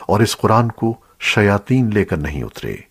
اور اس قرآن کو شیاطین لے کر نہیں اترے۔